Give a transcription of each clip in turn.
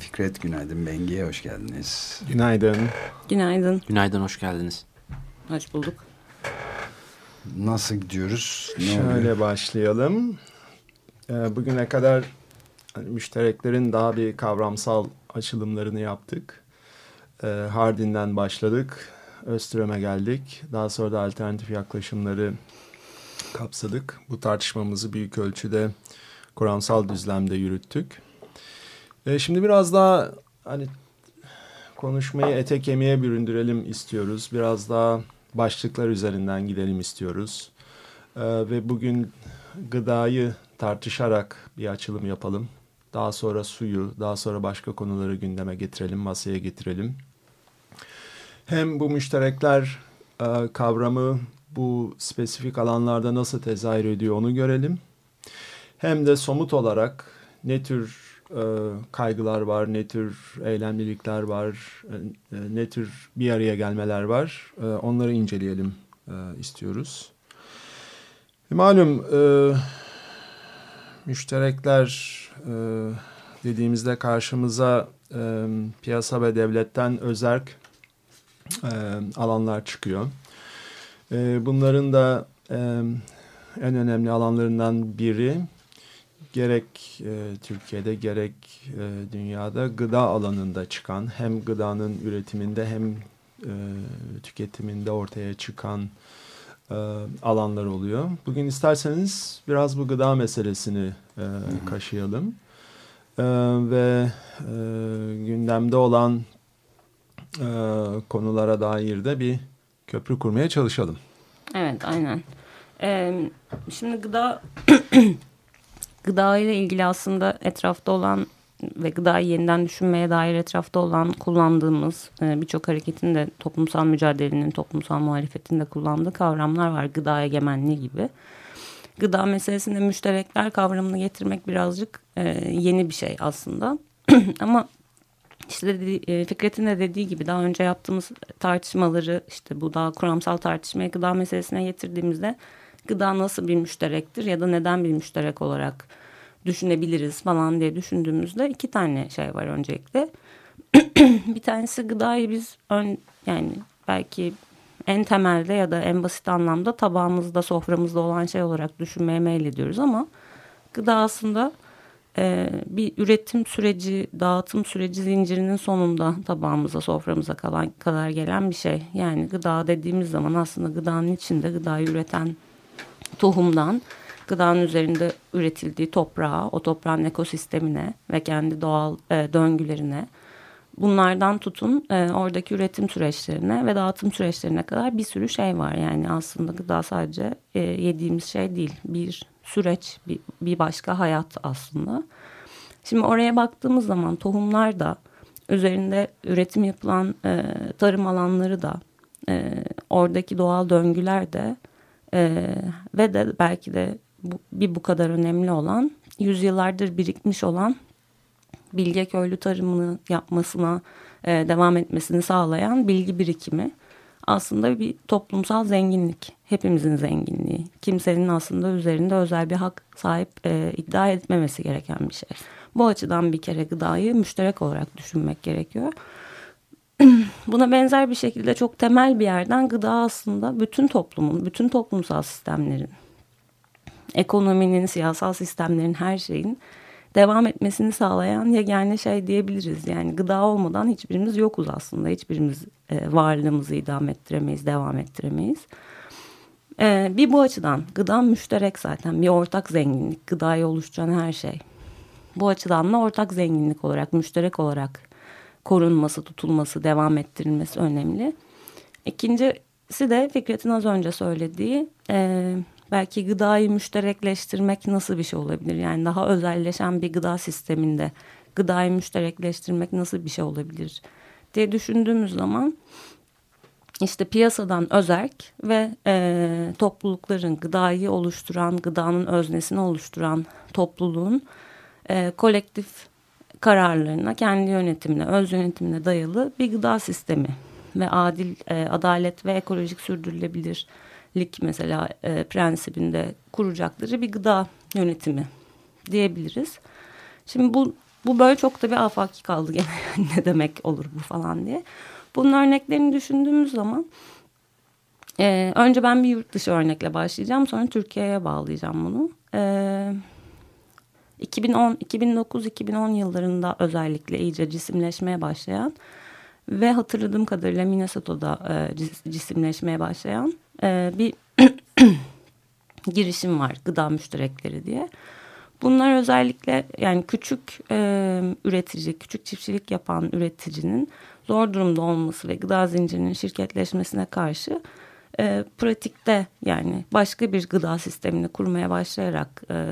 Fikret, günaydın Bengi'ye hoş geldiniz. Günaydın. Günaydın. Günaydın, hoş geldiniz. Hoş bulduk. Nasıl gidiyoruz? Ne Şöyle oluyor? başlayalım. Ee, bugüne kadar hani, müştereklerin daha bir kavramsal açılımlarını yaptık. Ee, Hardin'den başladık. Öström'e geldik. Daha sonra da alternatif yaklaşımları kapsadık. Bu tartışmamızı büyük ölçüde kuramsal düzlemde yürüttük. E, şimdi biraz daha hani konuşmayı ete kemiğe büründürelim istiyoruz. Biraz daha başlıklar üzerinden gidelim istiyoruz. E, ve bugün gıdayı tartışarak bir açılım yapalım. Daha sonra suyu, daha sonra başka konuları gündeme getirelim, masaya getirelim. Hem bu müşterekler e, kavramı bu spesifik alanlarda nasıl tezahür ediyor onu görelim. Hem de somut olarak ne tür e, kaygılar var, ne tür eylemlilikler var, e, e, ne tür bir araya gelmeler var. E, onları inceleyelim e, istiyoruz. E, malum e, müşterekler e, dediğimizde karşımıza e, piyasa ve devletten özerk e, alanlar çıkıyor. E, bunların da e, en önemli alanlarından biri gerek e, Türkiye'de gerek e, dünyada gıda alanında çıkan hem gıdanın üretiminde hem e, tüketiminde ortaya çıkan e, alanlar oluyor. Bugün isterseniz biraz bu gıda meselesini e, kaşıyalım e, ve e, gündemde olan e, konulara dair de bir köprü kurmaya çalışalım. Evet aynen. Ee, şimdi gıda gıda ile ilgili aslında etrafta olan ve gıdayı yeniden düşünmeye dair etrafta olan kullandığımız e, birçok hareketin de toplumsal mücadelenin, toplumsal muhalefetin de kullandığı kavramlar var. Gıda egemenliği gibi. Gıda meselesinde müşterekler kavramını getirmek birazcık e, yeni bir şey aslında. Ama işte e, Fikret'in de dediği gibi daha önce yaptığımız tartışmaları işte bu daha kuramsal tartışmayı gıda meselesine getirdiğimizde gıda nasıl bir müşterektir ya da neden bir müşterek olarak düşünebiliriz falan diye düşündüğümüzde iki tane şey var öncelikle. bir tanesi gıdayı biz ön, yani belki en temelde ya da en basit anlamda tabağımızda soframızda olan şey olarak düşünmeye meylediyoruz ama gıda aslında e, bir üretim süreci, dağıtım süreci zincirinin sonunda tabağımıza, soframıza kalan, kadar gelen bir şey. Yani gıda dediğimiz zaman aslında gıdanın içinde gıdayı üreten tohumdan gıdanın üzerinde üretildiği toprağa, o toprağın ekosistemine ve kendi doğal e, döngülerine bunlardan tutun e, oradaki üretim süreçlerine ve dağıtım süreçlerine kadar bir sürü şey var. Yani aslında gıda sadece e, yediğimiz şey değil. Bir süreç, bir, bir başka hayat aslında. Şimdi oraya baktığımız zaman tohumlar da üzerinde üretim yapılan e, tarım alanları da e, oradaki doğal döngüler de e, ve de belki de bu, bir bu kadar önemli olan yüzyıllardır birikmiş olan bilge köylü tarımını yapmasına e, devam etmesini sağlayan bilgi birikimi aslında bir toplumsal zenginlik. Hepimizin zenginliği. Kimsenin aslında üzerinde özel bir hak sahip e, iddia etmemesi gereken bir şey. Bu açıdan bir kere gıdayı müşterek olarak düşünmek gerekiyor. Buna benzer bir şekilde çok temel bir yerden gıda aslında bütün toplumun, bütün toplumsal sistemlerin, ekonominin, siyasal sistemlerin, her şeyin devam etmesini sağlayan yegane şey diyebiliriz. Yani gıda olmadan hiçbirimiz yokuz aslında. Hiçbirimiz e, varlığımızı idame ettiremeyiz, devam ettiremeyiz. E, bir bu açıdan gıda müşterek zaten bir ortak zenginlik. Gıdayı oluşturan her şey. Bu açıdan da ortak zenginlik olarak, müşterek olarak korunması, tutulması, devam ettirilmesi önemli. İkincisi de Fikret'in az önce söylediği e, belki gıdayı müşterekleştirmek nasıl bir şey olabilir? Yani daha özelleşen bir gıda sisteminde gıdayı müşterekleştirmek nasıl bir şey olabilir diye düşündüğümüz zaman işte piyasadan özerk ve e, toplulukların gıdayı oluşturan, gıdanın öznesini oluşturan topluluğun e, kolektif kararlarına, kendi yönetimine, öz yönetimine dayalı bir gıda sistemi ve adil, e, adalet ve ekolojik sürdürülebilirlik mesela e, prensibinde kuracakları bir gıda yönetimi diyebiliriz. Şimdi bu bu böyle çok da bir afaki kaldı gene ne demek olur bu falan diye. Bunun örneklerini düşündüğümüz zaman e, önce ben bir yurt dışı örnekle başlayacağım sonra Türkiye'ye bağlayacağım bunu. E, 2010, 2009-2010 yıllarında özellikle iyice cisimleşmeye başlayan ve hatırladığım kadarıyla Minnesota'da e, cisimleşmeye başlayan e, bir girişim var gıda müşterekleri diye. Bunlar özellikle yani küçük e, üretici, küçük çiftçilik yapan üreticinin zor durumda olması ve gıda zincirinin şirketleşmesine karşı e, pratikte yani başka bir gıda sistemini kurmaya başlayarak e,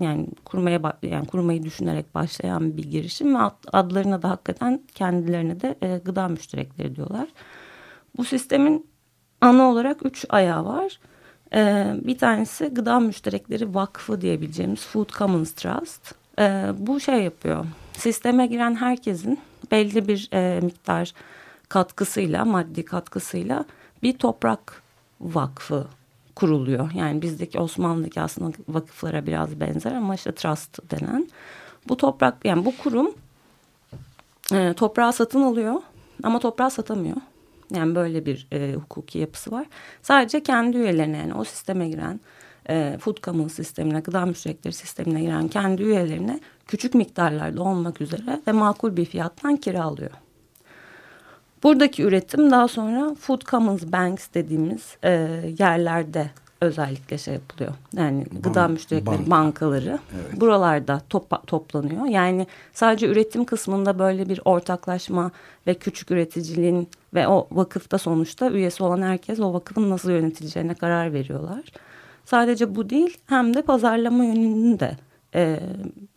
yani kurmaya yani kurmayı düşünerek başlayan bir girişim ve adlarına da hakikaten kendilerine de e, gıda müşterekleri diyorlar. Bu sistemin ana olarak üç ayağı var. E, bir tanesi Gıda Müşterekleri Vakfı diyebileceğimiz Food Commons Trust. E, bu şey yapıyor. Sisteme giren herkesin belli bir e, miktar katkısıyla, maddi katkısıyla bir toprak vakfı kuruluyor. Yani bizdeki Osmanlı'daki aslında vakıflara biraz benzer ama işte trust denen. Bu toprak yani bu kurum e, toprağı satın alıyor ama toprağı satamıyor. Yani böyle bir e, hukuki yapısı var. Sadece kendi üyelerine yani o sisteme giren e, food commons sistemine, gıda müşterekleri sistemine giren kendi üyelerine küçük miktarlarda olmak üzere ve makul bir fiyattan kiralıyor. Buradaki üretim daha sonra Food Commons Banks dediğimiz e, yerlerde özellikle şey yapılıyor. Yani Bank, gıda müşterekleri bank. bankaları evet. buralarda top, toplanıyor. Yani sadece üretim kısmında böyle bir ortaklaşma ve küçük üreticiliğin ve o vakıfta sonuçta üyesi olan herkes o vakıfın nasıl yönetileceğine karar veriyorlar. Sadece bu değil hem de pazarlama yönünü de e,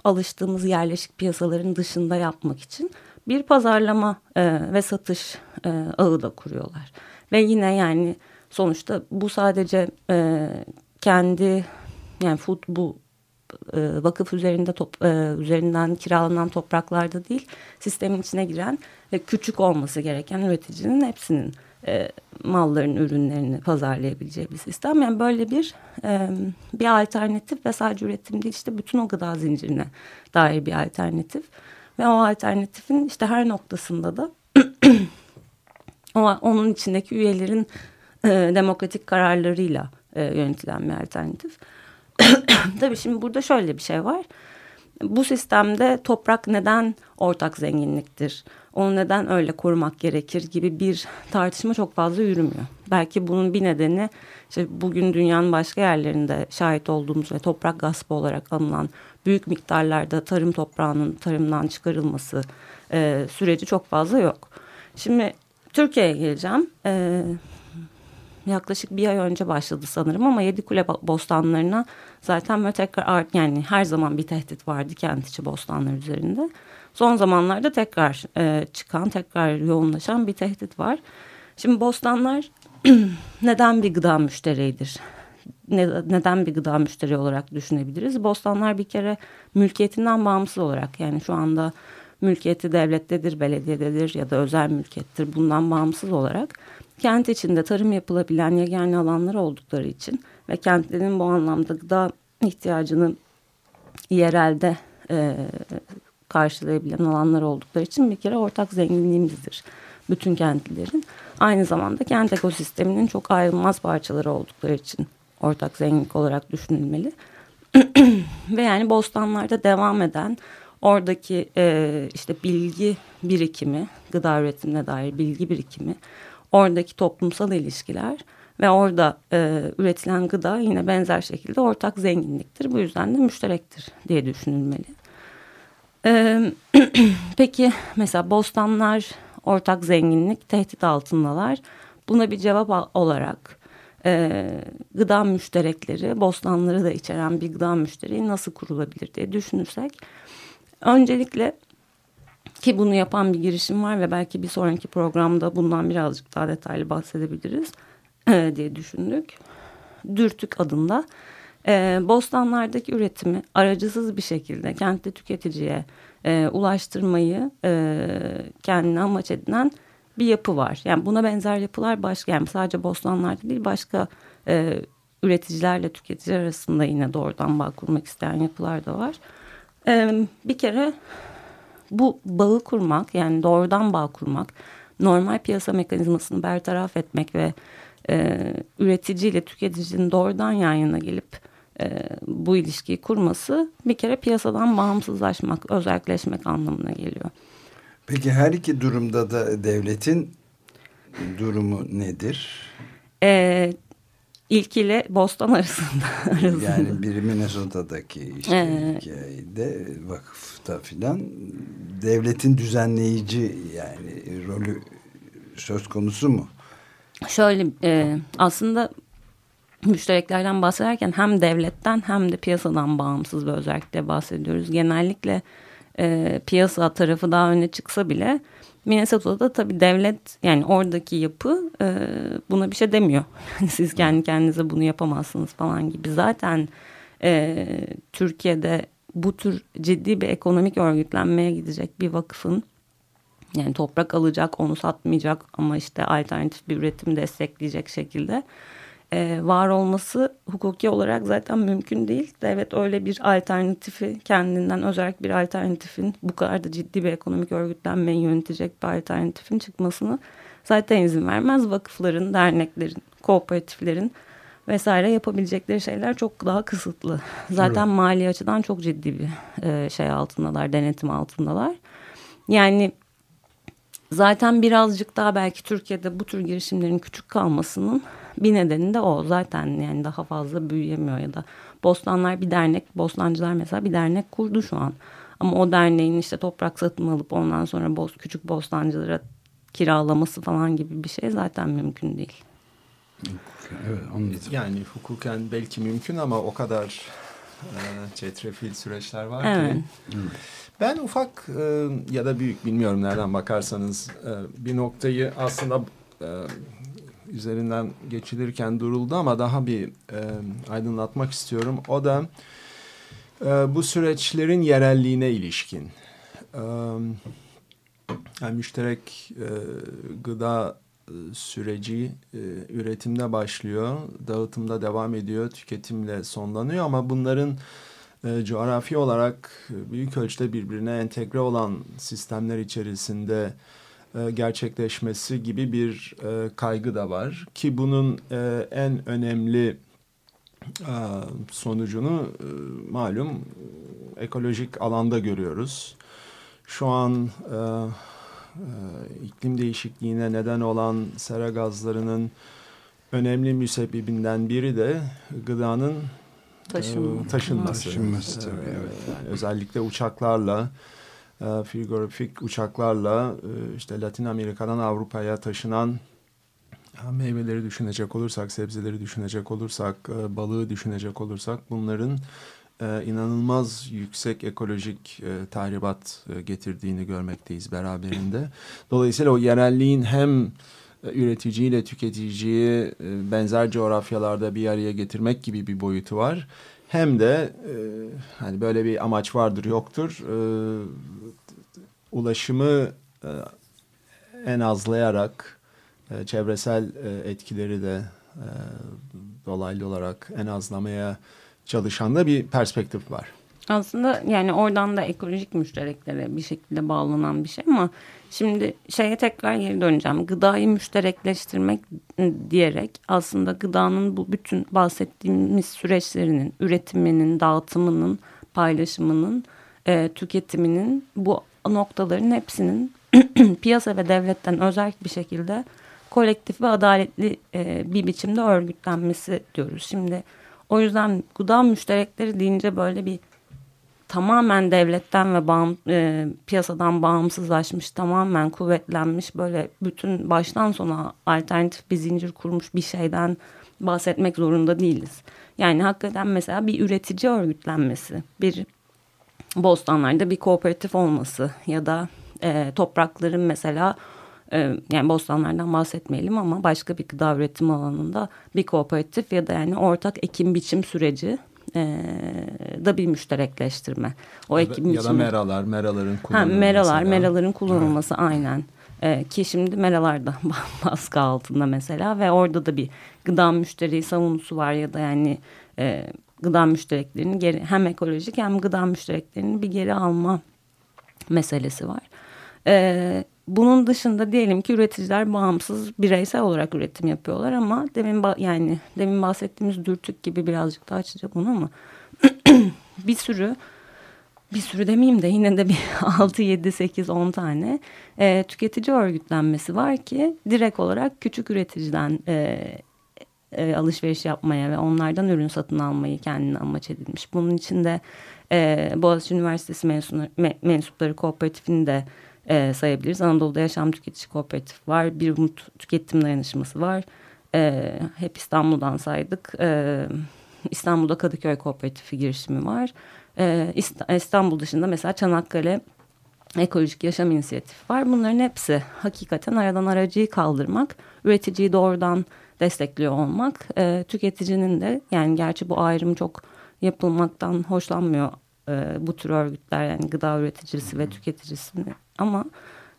alıştığımız yerleşik piyasaların dışında yapmak için bir pazarlama e, ve satış e, ağı da kuruyorlar. Ve yine yani sonuçta bu sadece e, kendi yani food bu e, vakıf üzerinde top, e, üzerinden kiralanan topraklarda değil sistemin içine giren ve küçük olması gereken üreticinin hepsinin e, malların ürünlerini pazarlayabileceği bir sistem. Yani böyle bir e, bir alternatif ve sadece üretim değil işte bütün o gıda zincirine dair bir alternatif. Ve o alternatifin işte her noktasında da o, onun içindeki üyelerin e, demokratik kararlarıyla e, yönetilen bir alternatif. Tabii şimdi burada şöyle bir şey var. Bu sistemde toprak neden ortak zenginliktir? Onu neden öyle korumak gerekir gibi bir tartışma çok fazla yürümüyor. Belki bunun bir nedeni işte bugün dünyanın başka yerlerinde şahit olduğumuz ve toprak gaspı olarak anılan büyük miktarlarda tarım toprağının tarımdan çıkarılması e, süreci çok fazla yok. Şimdi Türkiye'ye geleceğim. E, yaklaşık bir ay önce başladı sanırım ama Yedikule bostanlarına zaten böyle tekrar art, yani her zaman bir tehdit vardı kent içi bostanlar üzerinde. Son zamanlarda tekrar e, çıkan, tekrar yoğunlaşan bir tehdit var. Şimdi bostanlar neden bir gıda müşteridir? Ne, neden bir gıda müşteri olarak düşünebiliriz? Bostanlar bir kere mülkiyetinden bağımsız olarak yani şu anda mülkiyeti devlettedir, belediyededir ya da özel mülkiyettir. Bundan bağımsız olarak kent içinde tarım yapılabilen yegane alanlar oldukları için ve kentlerin bu anlamda gıda ihtiyacını yerelde e, karşılayabilen alanlar oldukları için bir kere ortak zenginliğimizdir bütün kentlilerin. Aynı zamanda kent ekosisteminin çok ayrılmaz parçaları oldukları için ortak zenginlik olarak düşünülmeli. Ve yani bostanlarda devam eden oradaki e, işte bilgi birikimi, gıda üretimine dair bilgi birikimi, oradaki toplumsal ilişkiler ve orada e, üretilen gıda yine benzer şekilde ortak zenginliktir. Bu yüzden de müşterektir diye düşünülmeli. E, peki mesela bostanlar ortak zenginlik tehdit altındalar. Buna bir cevap olarak e, gıda müşterekleri, bostanları da içeren bir gıda müşteriği nasıl kurulabilir diye düşünürsek öncelikle ki bunu yapan bir girişim var ve belki bir sonraki programda bundan birazcık daha detaylı bahsedebiliriz e, diye düşündük. Dürtük adında e, bostanlardaki üretimi aracısız bir şekilde kentte tüketiciye e, ulaştırmayı e, kendine amaç edinen bir yapı var. Yani buna benzer yapılar başka yani sadece bostanlarda değil başka e, üreticilerle tüketiciler arasında yine doğrudan bağ kurmak isteyen yapılar da var. E, bir kere bu bağı kurmak yani doğrudan bağ kurmak normal piyasa mekanizmasını bertaraf etmek ve e, üreticiyle tüketicinin doğrudan yan yana gelip e, bu ilişkiyi kurması bir kere piyasadan bağımsızlaşmak, özelleşmek anlamına geliyor. Peki her iki durumda da devletin durumu nedir? E, ilkiyle Boston arasında. arasında. Yani biri Minnesota'daki işte Ee, hikayede vakıfta filan devletin düzenleyici yani rolü söz konusu mu? Şöyle e, aslında müştereklerden bahsederken hem devletten hem de piyasadan bağımsız bir özellikle bahsediyoruz. Genellikle e, piyasa tarafı daha öne çıksa bile Minnesota'da tabii devlet yani oradaki yapı e, buna bir şey demiyor. Siz kendi kendinize bunu yapamazsınız falan gibi. Zaten e, Türkiye'de bu tür ciddi bir ekonomik örgütlenmeye gidecek bir vakıfın yani toprak alacak, onu satmayacak ama işte alternatif bir üretim destekleyecek şekilde e, var olması hukuki olarak zaten mümkün değil. Devlet öyle bir alternatifi kendinden özel bir alternatifin bu kadar da ciddi bir ekonomik örgütlenmeyi yönetecek bir alternatifin çıkmasını zaten izin vermez. Vakıfların, derneklerin, kooperatiflerin vesaire yapabilecekleri şeyler çok daha kısıtlı. Zaten evet. mali açıdan çok ciddi bir e, şey altındalar, denetim altındalar. Yani zaten birazcık daha belki Türkiye'de bu tür girişimlerin küçük kalmasının bir nedeni de o. Zaten yani daha fazla büyüyemiyor ya da Bostanlar bir dernek, Bostancılar mesela bir dernek kurdu şu an. Ama o derneğin işte toprak satın alıp ondan sonra boz, küçük bostancılara kiralaması falan gibi bir şey zaten mümkün değil. Evet, yani hukuken belki mümkün ama o kadar e, çetrefil süreçler var evet. ki. Ben ufak e, ya da büyük bilmiyorum nereden bakarsanız e, bir noktayı aslında e, üzerinden geçilirken duruldu ama daha bir e, aydınlatmak istiyorum. O da e, bu süreçlerin yerelliğine ilişkin. E, yani müşterek e, gıda süreci e, üretimde başlıyor, dağıtımda devam ediyor, tüketimle sonlanıyor ama bunların e, coğrafi olarak büyük ölçüde birbirine entegre olan sistemler içerisinde e, gerçekleşmesi gibi bir e, kaygı da var ki bunun e, en önemli e, sonucunu e, malum ekolojik alanda görüyoruz. Şu an e, e, iklim değişikliğine neden olan sera gazlarının önemli müsebbibinden biri de gıdanın Taşınma. taşınması. Taşınması tabii, evet. yani özellikle uçaklarla, e, uçaklarla e, işte Latin Amerika'dan Avrupa'ya taşınan ya, meyveleri düşünecek olursak, sebzeleri düşünecek olursak, e, balığı düşünecek olursak bunların e, inanılmaz yüksek ekolojik e, tahribat e, getirdiğini görmekteyiz beraberinde. Dolayısıyla o yerelliğin hem e, üreticiyle tüketiciyi e, benzer coğrafyalarda bir araya getirmek gibi bir boyutu var. Hem de e, hani böyle bir amaç vardır yoktur. E, ulaşımı e, en azlayarak e, çevresel e, etkileri de e, dolaylı olarak en azlamaya çalışan da bir perspektif var. Aslında yani oradan da ekolojik müştereklere bir şekilde bağlanan bir şey ama şimdi şeye tekrar geri döneceğim. Gıdayı müşterekleştirmek diyerek aslında gıdanın bu bütün bahsettiğimiz süreçlerinin, üretiminin, dağıtımının, paylaşımının, e, tüketiminin bu noktaların hepsinin piyasa ve devletten özel bir şekilde kolektif ve adaletli e, bir biçimde örgütlenmesi diyoruz. Şimdi o yüzden gıda müşterekleri deyince böyle bir tamamen devletten ve bağım, e, piyasadan bağımsızlaşmış, tamamen kuvvetlenmiş böyle bütün baştan sona alternatif bir zincir kurmuş bir şeyden bahsetmek zorunda değiliz. Yani hakikaten mesela bir üretici örgütlenmesi, bir bostanlarda bir kooperatif olması ya da e, toprakların mesela e, yani bostanlardan bahsetmeyelim ama başka bir gıda üretim alanında bir kooperatif ya da yani ortak ekim biçim süreci e, da bir müşterekleştirme. O ya, da, ekim ya da meralar, meraların ha, kullanılması. meralar, meraların kullanılması aynen. E, ki şimdi meralar da baskı altında mesela ve orada da bir gıda müşteri savunusu var ya da yani e, gıda müştereklerini geri hem ekolojik hem gıda müştereklerini bir geri alma meselesi var. E, bunun dışında diyelim ki üreticiler bağımsız bireysel olarak üretim yapıyorlar ama demin yani demin bahsettiğimiz dürtük gibi birazcık daha açacak bunu ama bir sürü bir sürü demeyeyim de yine de bir 6, 7, 8, 10 tane e, tüketici örgütlenmesi var ki direkt olarak küçük üreticiden e, e, alışveriş yapmaya ve onlardan ürün satın almayı kendine amaç edilmiş. Bunun içinde e, Boğaziçi Üniversitesi mensupları, mensupları kooperatifini de e, sayabiliriz. Anadolu'da Yaşam Tüketici Kooperatif var. Bir Umut Tüketim Dayanışması var. E, hep İstanbul'dan saydık. E, İstanbul'da Kadıköy Kooperatifi girişimi var. E, İstanbul dışında mesela Çanakkale Ekolojik Yaşam İnisiyatifi var. Bunların hepsi hakikaten aradan aracıyı kaldırmak, üreticiyi doğrudan destekliyor olmak, e, tüketicinin de yani gerçi bu ayrım çok yapılmaktan hoşlanmıyor e, bu tür örgütler yani gıda üreticisi ve tüketicisini ama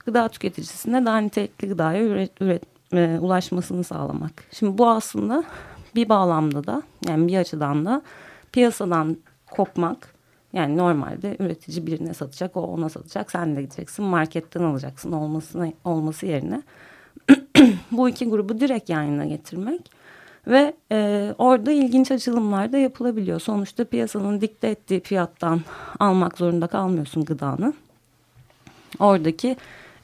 gıda tüketicisine daha nitelikli gıdaya üret, üret, e, ulaşmasını sağlamak. Şimdi bu aslında bir bağlamda da yani bir açıdan da piyasadan kopmak yani normalde üretici birine satacak, o ona satacak. Sen de gideceksin marketten alacaksın olmasına, olması yerine. bu iki grubu direkt yayına getirmek ve e, orada ilginç açılımlar da yapılabiliyor. Sonuçta piyasanın dikte ettiği fiyattan almak zorunda kalmıyorsun gıdanı. Oradaki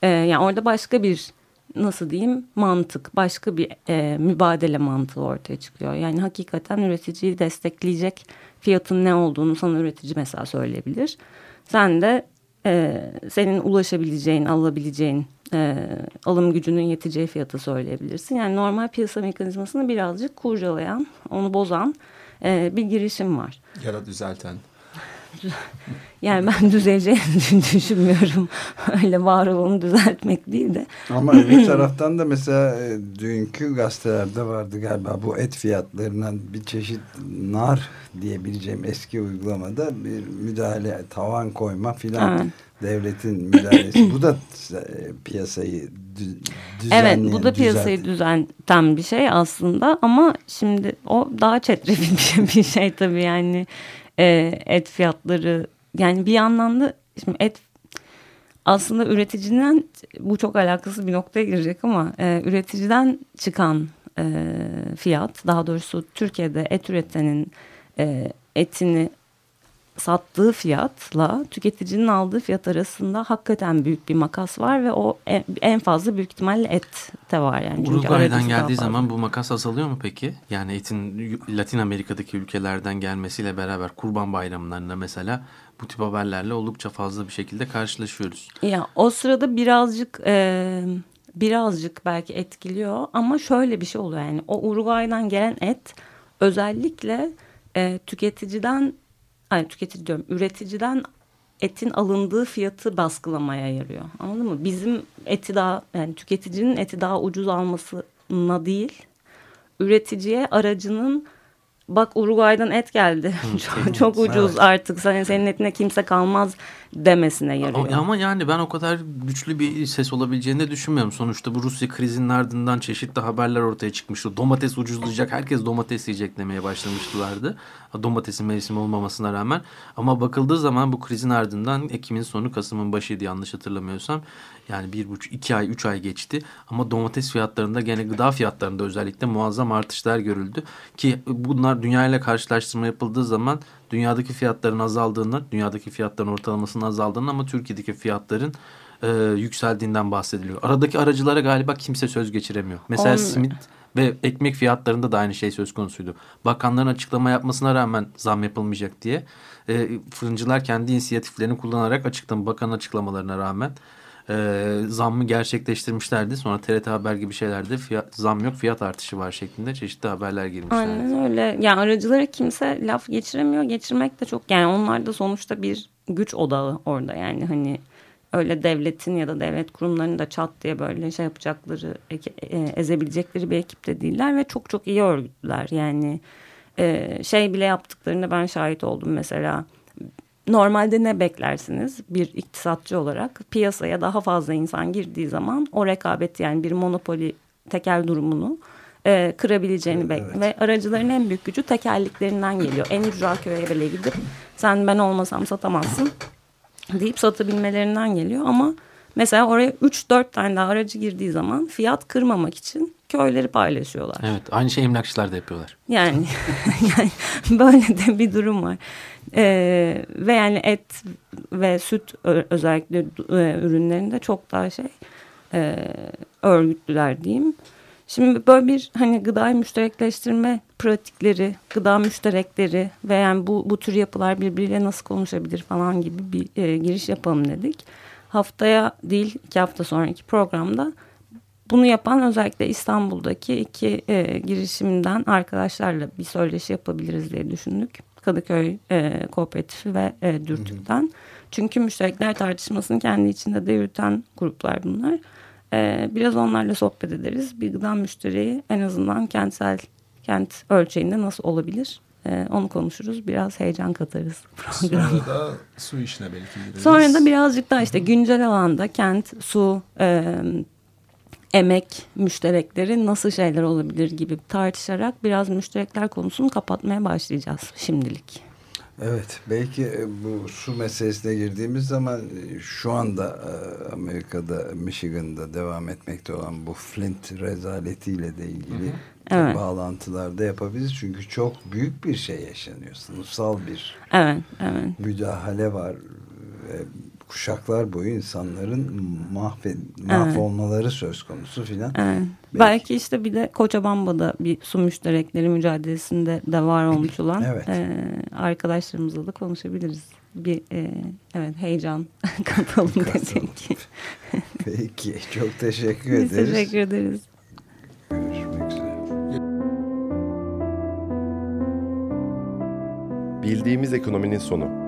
e, yani orada başka bir nasıl diyeyim mantık, başka bir e, mübadele mantığı ortaya çıkıyor. Yani hakikaten üreticiyi destekleyecek fiyatın ne olduğunu sana üretici mesela söyleyebilir. Sen de e, senin ulaşabileceğin, alabileceğin e, alım gücünün yeteceği fiyatı söyleyebilirsin. Yani normal piyasa mekanizmasını birazcık kurcalayan, onu bozan e, bir girişim var. Ya da düzelten. Yani ben düzeleceğini düşünmüyorum. Öyle var olanı düzeltmek değil de. Ama bir taraftan da mesela e, dünkü gazetelerde vardı galiba bu et fiyatlarından bir çeşit nar diyebileceğim eski uygulamada bir müdahale tavan koyma filan evet. devletin müdahalesi. bu da e, piyasayı düzenleyen. Evet bu da piyasayı düzelten bir şey aslında ama şimdi o daha çetrefil bir şey tabii yani e, et fiyatları yani bir yandan da şimdi et aslında üreticiden bu çok alakasız bir noktaya girecek ama e, üreticiden çıkan e, fiyat daha doğrusu Türkiye'de et üretenin e, etini sattığı fiyatla tüketicinin aldığı fiyat arasında hakikaten büyük bir makas var ve o en, fazla büyük ihtimalle et de var yani. Uruguay'dan geldiği zaman bu makas azalıyor mu peki? Yani etin Latin Amerika'daki ülkelerden gelmesiyle beraber Kurban Bayramlarında mesela bu tip haberlerle oldukça fazla bir şekilde karşılaşıyoruz. Ya o sırada birazcık e, birazcık belki etkiliyor ama şöyle bir şey oluyor yani o Uruguay'dan gelen et özellikle e, tüketiciden ay tüketici diyorum üreticiden etin alındığı fiyatı baskılamaya yarıyor. Anladın mı? Bizim eti daha yani tüketicinin eti daha ucuz almasına değil üreticiye aracının bak Uruguay'dan et geldi. çok, çok ucuz evet. artık. Senin, senin etine kimse kalmaz demesine yarıyor. Ama, yani ben o kadar güçlü bir ses olabileceğini de düşünmüyorum. Sonuçta bu Rusya krizinin ardından çeşitli haberler ortaya çıkmıştı. Domates ucuzlayacak, herkes domates yiyecek demeye başlamıştılardı. Domatesin mevsimi olmamasına rağmen. Ama bakıldığı zaman bu krizin ardından Ekim'in sonu Kasım'ın başıydı yanlış hatırlamıyorsam. Yani bir buçuk, iki ay, üç ay geçti. Ama domates fiyatlarında gene gıda fiyatlarında özellikle muazzam artışlar görüldü. Ki bunlar dünyayla karşılaştırma yapıldığı zaman dünyadaki fiyatların azaldığından, dünyadaki fiyatların ortalamasının azaldığından ama Türkiye'deki fiyatların e, yükseldiğinden bahsediliyor. Aradaki aracılara galiba kimse söz geçiremiyor. Mesela On... simit ve ekmek fiyatlarında da aynı şey söz konusuydu. Bakanların açıklama yapmasına rağmen zam yapılmayacak diye e, fırıncılar kendi inisiyatiflerini kullanarak açıklama bakan açıklamalarına rağmen e, zammı gerçekleştirmişlerdi. Sonra TRT Haber gibi şeylerde fiyat, zam yok fiyat artışı var şeklinde çeşitli haberler girmişlerdi. Aynen öyle. Yani aracılara kimse laf geçiremiyor. Geçirmek de çok yani onlar da sonuçta bir güç odağı orada yani hani öyle devletin ya da devlet kurumlarının da çat diye böyle şey yapacakları, e, ezebilecekleri bir ekip de değiller ve çok çok iyi örgütler. Yani e, şey bile yaptıklarını ben şahit oldum mesela. Normalde ne beklersiniz bir iktisatçı olarak? Piyasaya daha fazla insan girdiği zaman o rekabet yani bir monopoli tekel durumunu e, kırabileceğini evet, bekliyor. Ve aracıların en büyük gücü tekerliklerinden geliyor. En ücra köye bile gidip sen ben olmasam satamazsın deyip satabilmelerinden geliyor. Ama mesela oraya 3-4 tane daha aracı girdiği zaman fiyat kırmamak için köyleri paylaşıyorlar. Evet aynı şey emlakçılar da yapıyorlar. Yani, yani böyle de bir durum var. Ee, ve yani et ve süt özellikle e, ürünlerinde çok daha şey e, örgütlüler diyeyim. Şimdi böyle bir hani gıda müşterekleştirme pratikleri, gıda müşterekleri ve yani bu, bu tür yapılar birbiriyle nasıl konuşabilir falan gibi bir e, giriş yapalım dedik. Haftaya değil iki hafta sonraki programda bunu yapan özellikle İstanbul'daki iki e, girişimden arkadaşlarla bir söyleşi yapabiliriz diye düşündük. Kadıköy e, Kooperatifi ve e, Dürtük'ten. Çünkü müşterekler tartışmasını kendi içinde de yürüten gruplar bunlar. E, biraz onlarla sohbet ederiz. Bir gıda müşteriyi en azından kentsel kent ölçeğinde nasıl olabilir? E, onu konuşuruz. Biraz heyecan katarız. Programa. Sonra da su işine belki gireriz. Sonra da birazcık daha işte güncel alanda kent, su, e, emek müşterekleri nasıl şeyler olabilir gibi tartışarak biraz müşterekler konusunu kapatmaya başlayacağız şimdilik. Evet belki e, bu su meselesine girdiğimiz zaman e, şu anda e, Amerika'da Michigan'da devam etmekte olan bu Flint rezaletiyle de ilgili evet. bağlantılar da yapabiliriz. Çünkü çok büyük bir şey yaşanıyor. Sınıfsal bir evet, evet. müdahale var. Kuşaklar boyu insanların mahve, mahvolmaları evet. söz konusu filan. Evet. Belki. Belki işte bir de Koçabamba'da bir su müşterekleri mücadelesinde de var olmuş olan evet. e, arkadaşlarımızla da konuşabiliriz. Bir e, evet heyecan katalım dedik. Peki çok teşekkür Biz ederiz. teşekkür ederiz. Görüşmek üzere. Bildiğimiz ekonominin sonu.